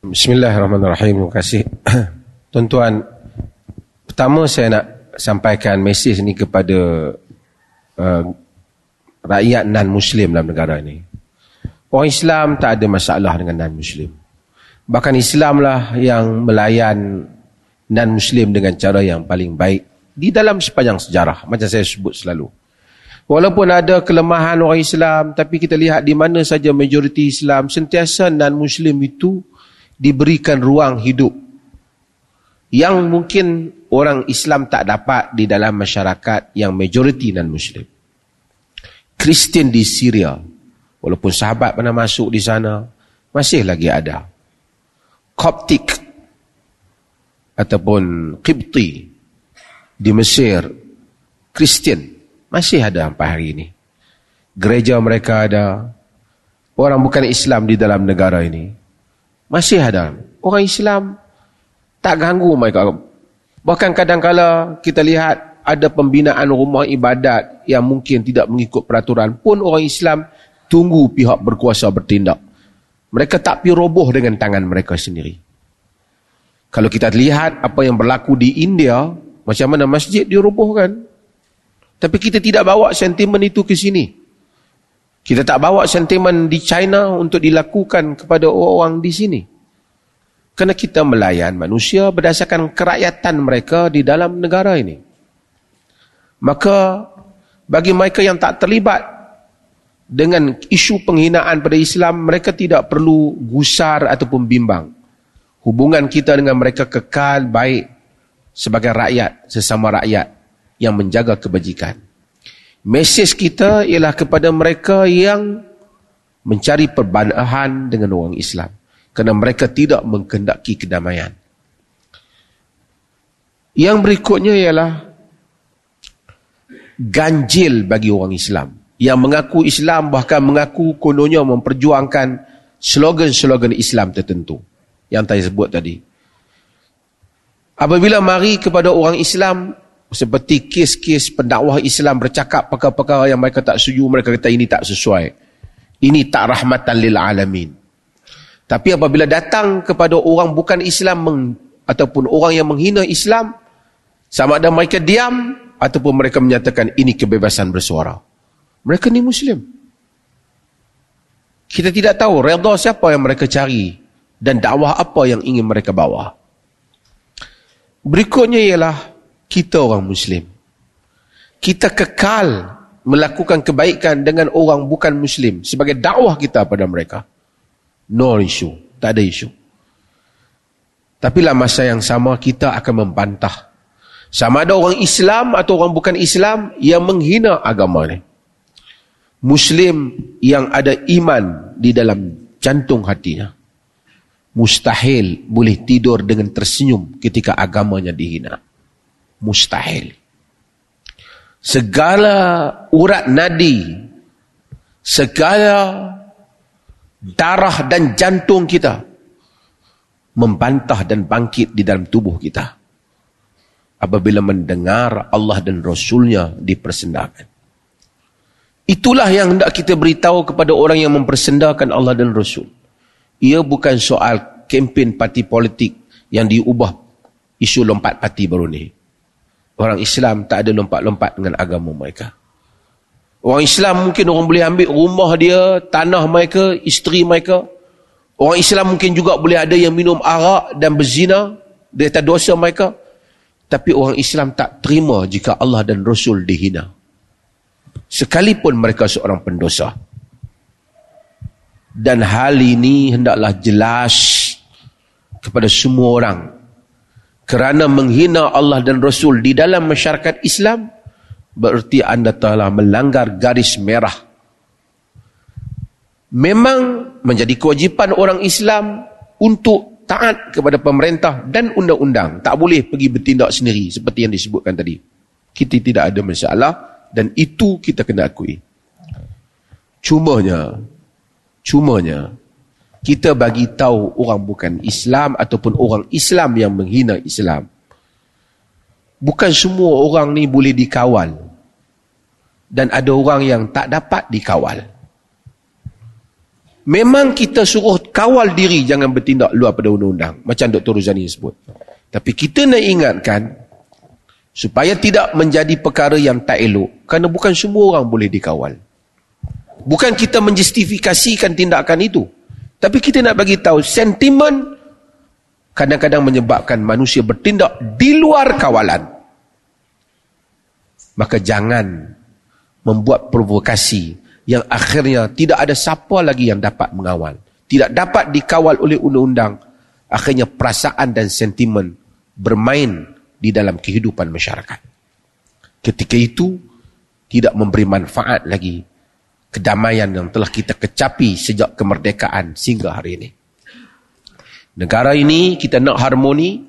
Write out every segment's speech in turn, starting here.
Bismillahirrahmanirrahim. Terima kasih. Tuan-tuan, pertama saya nak sampaikan mesej ni kepada uh, rakyat non-Muslim dalam negara ini. Orang Islam tak ada masalah dengan non-Muslim. Bahkan Islamlah yang melayan non-Muslim dengan cara yang paling baik di dalam sepanjang sejarah. Macam saya sebut selalu. Walaupun ada kelemahan orang Islam, tapi kita lihat di mana saja majoriti Islam, sentiasa non-Muslim itu diberikan ruang hidup yang mungkin orang Islam tak dapat di dalam masyarakat yang majoriti non-Muslim. Kristian di Syria, walaupun sahabat pernah masuk di sana, masih lagi ada. Koptik ataupun Qibti di Mesir, Kristian, masih ada sampai hari ini. Gereja mereka ada, orang bukan Islam di dalam negara ini, masih ada. Orang Islam tak ganggu mereka. Bahkan kadang-kala kita lihat ada pembinaan rumah ibadat yang mungkin tidak mengikut peraturan pun orang Islam tunggu pihak berkuasa bertindak. Mereka tak pergi roboh dengan tangan mereka sendiri. Kalau kita lihat apa yang berlaku di India, macam mana masjid dirobohkan. Tapi kita tidak bawa sentimen itu ke sini. Kita tak bawa sentimen di China untuk dilakukan kepada orang di sini. Kerana kita melayan manusia berdasarkan kerakyatan mereka di dalam negara ini. Maka bagi mereka yang tak terlibat dengan isu penghinaan pada Islam, mereka tidak perlu gusar ataupun bimbang. Hubungan kita dengan mereka kekal baik sebagai rakyat, sesama rakyat yang menjaga kebajikan. Mesej kita ialah kepada mereka yang mencari perbanahan dengan orang Islam. Kerana mereka tidak mengkendaki kedamaian. Yang berikutnya ialah ganjil bagi orang Islam. Yang mengaku Islam bahkan mengaku kononnya memperjuangkan slogan-slogan Islam tertentu. Yang saya sebut tadi. Apabila mari kepada orang Islam, seperti kes-kes pendakwah Islam bercakap perkara-perkara yang mereka tak setuju mereka kata ini tak sesuai. Ini tak rahmatan lil alamin. Tapi apabila datang kepada orang bukan Islam meng, ataupun orang yang menghina Islam sama ada mereka diam ataupun mereka menyatakan ini kebebasan bersuara. Mereka ni muslim. Kita tidak tahu redha siapa yang mereka cari dan dakwah apa yang ingin mereka bawa. Berikutnya ialah kita orang Muslim. Kita kekal melakukan kebaikan dengan orang bukan Muslim sebagai dakwah kita pada mereka. No issue. Tak ada isu. Tapi lah masa yang sama kita akan membantah. Sama ada orang Islam atau orang bukan Islam yang menghina agama ni. Muslim yang ada iman di dalam jantung hatinya. Mustahil boleh tidur dengan tersenyum ketika agamanya dihina mustahil. Segala urat nadi, segala darah dan jantung kita membantah dan bangkit di dalam tubuh kita. Apabila mendengar Allah dan Rasulnya dipersendakan. Itulah yang hendak kita beritahu kepada orang yang mempersendakan Allah dan Rasul. Ia bukan soal kempen parti politik yang diubah isu lompat parti baru ni. Orang Islam tak ada lompat-lompat dengan agama mereka. Orang Islam mungkin orang boleh ambil rumah dia, tanah mereka, isteri mereka. Orang Islam mungkin juga boleh ada yang minum arak dan berzina di atas dosa mereka. Tapi orang Islam tak terima jika Allah dan Rasul dihina. Sekalipun mereka seorang pendosa. Dan hal ini hendaklah jelas kepada semua orang kerana menghina Allah dan Rasul di dalam masyarakat Islam bererti anda telah melanggar garis merah. Memang menjadi kewajipan orang Islam untuk taat kepada pemerintah dan undang-undang tak boleh pergi bertindak sendiri seperti yang disebutkan tadi. Kita tidak ada masalah dan itu kita kena akui. Cumanya cumanya kita bagi tahu orang bukan Islam ataupun orang Islam yang menghina Islam. Bukan semua orang ni boleh dikawal. Dan ada orang yang tak dapat dikawal. Memang kita suruh kawal diri jangan bertindak luar pada undang-undang. Macam Dr. Ruzani sebut. Tapi kita nak ingatkan supaya tidak menjadi perkara yang tak elok. Kerana bukan semua orang boleh dikawal. Bukan kita menjustifikasikan tindakan itu. Tapi kita nak bagi tahu sentimen kadang-kadang menyebabkan manusia bertindak di luar kawalan. Maka jangan membuat provokasi yang akhirnya tidak ada siapa lagi yang dapat mengawal. Tidak dapat dikawal oleh undang-undang. Akhirnya perasaan dan sentimen bermain di dalam kehidupan masyarakat. Ketika itu, tidak memberi manfaat lagi kedamaian yang telah kita kecapi sejak kemerdekaan sehingga hari ini. Negara ini kita nak harmoni,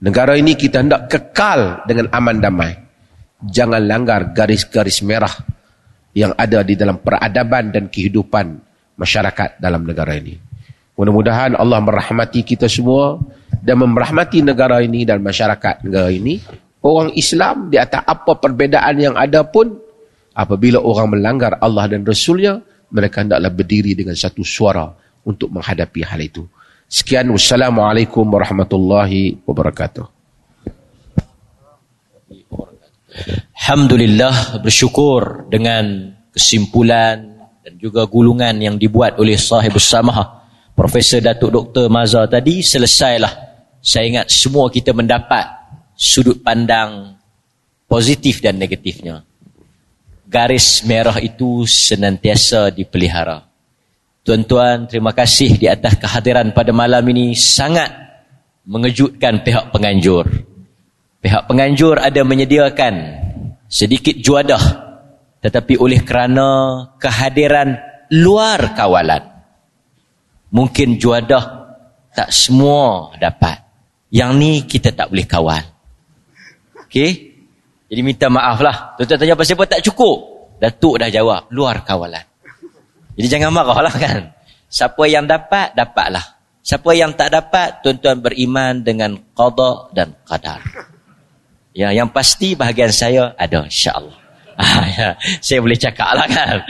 negara ini kita nak kekal dengan aman damai. Jangan langgar garis-garis merah yang ada di dalam peradaban dan kehidupan masyarakat dalam negara ini. Mudah-mudahan Allah merahmati kita semua dan merahmati negara ini dan masyarakat negara ini. Orang Islam di atas apa perbezaan yang ada pun apabila orang melanggar Allah dan Rasulnya, mereka hendaklah berdiri dengan satu suara untuk menghadapi hal itu. Sekian, wassalamualaikum warahmatullahi wabarakatuh. Alhamdulillah bersyukur dengan kesimpulan dan juga gulungan yang dibuat oleh sahib samah Profesor Datuk Dr. Mazhar tadi selesailah saya ingat semua kita mendapat sudut pandang positif dan negatifnya garis merah itu senantiasa dipelihara. Tuan-tuan, terima kasih di atas kehadiran pada malam ini sangat mengejutkan pihak penganjur. Pihak penganjur ada menyediakan sedikit juadah tetapi oleh kerana kehadiran luar kawalan mungkin juadah tak semua dapat. Yang ni kita tak boleh kawal. Okey? Jadi minta maaf lah. Tuan-tuan tanya apa tak cukup. Datuk dah jawab. Luar kawalan. Jadi jangan marah lah kan. Siapa yang dapat, dapatlah. Siapa yang tak dapat, tuan-tuan beriman dengan qada dan qadar. Ya, yang pasti bahagian saya ada insyaAllah. Ah, ya. Saya boleh cakap lah kan.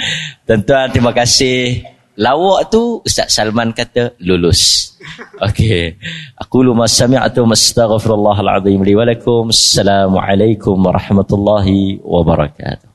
Tuan-tuan terima kasih. Lawak tu Ustaz Salman kata lulus. Okey. Aku lu masami'atu mastaghfirullahal azim li wa lakum. Assalamualaikum warahmatullahi wabarakatuh.